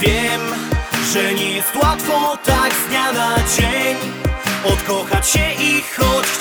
Wiem, że nie jest łatwo tak z dnia na dzień Odkochać się i choć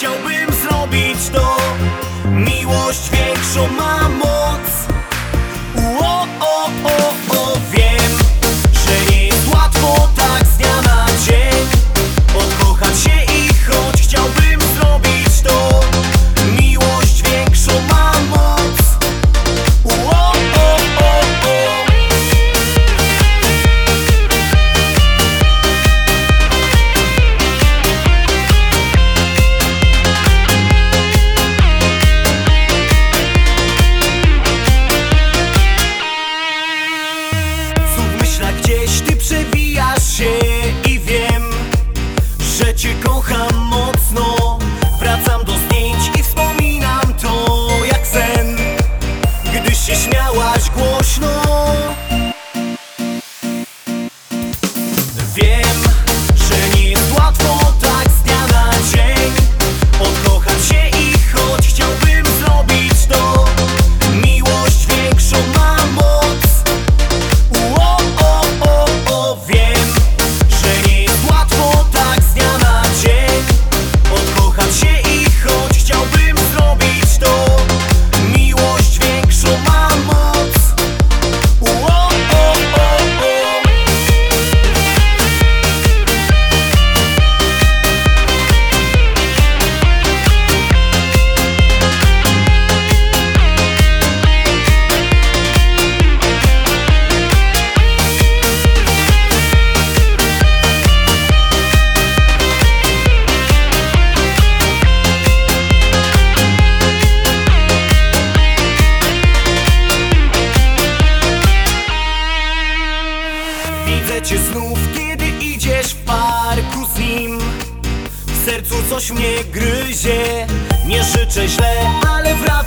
parku z nim. W sercu coś mnie gryzie. Nie życzę źle, ale wracam.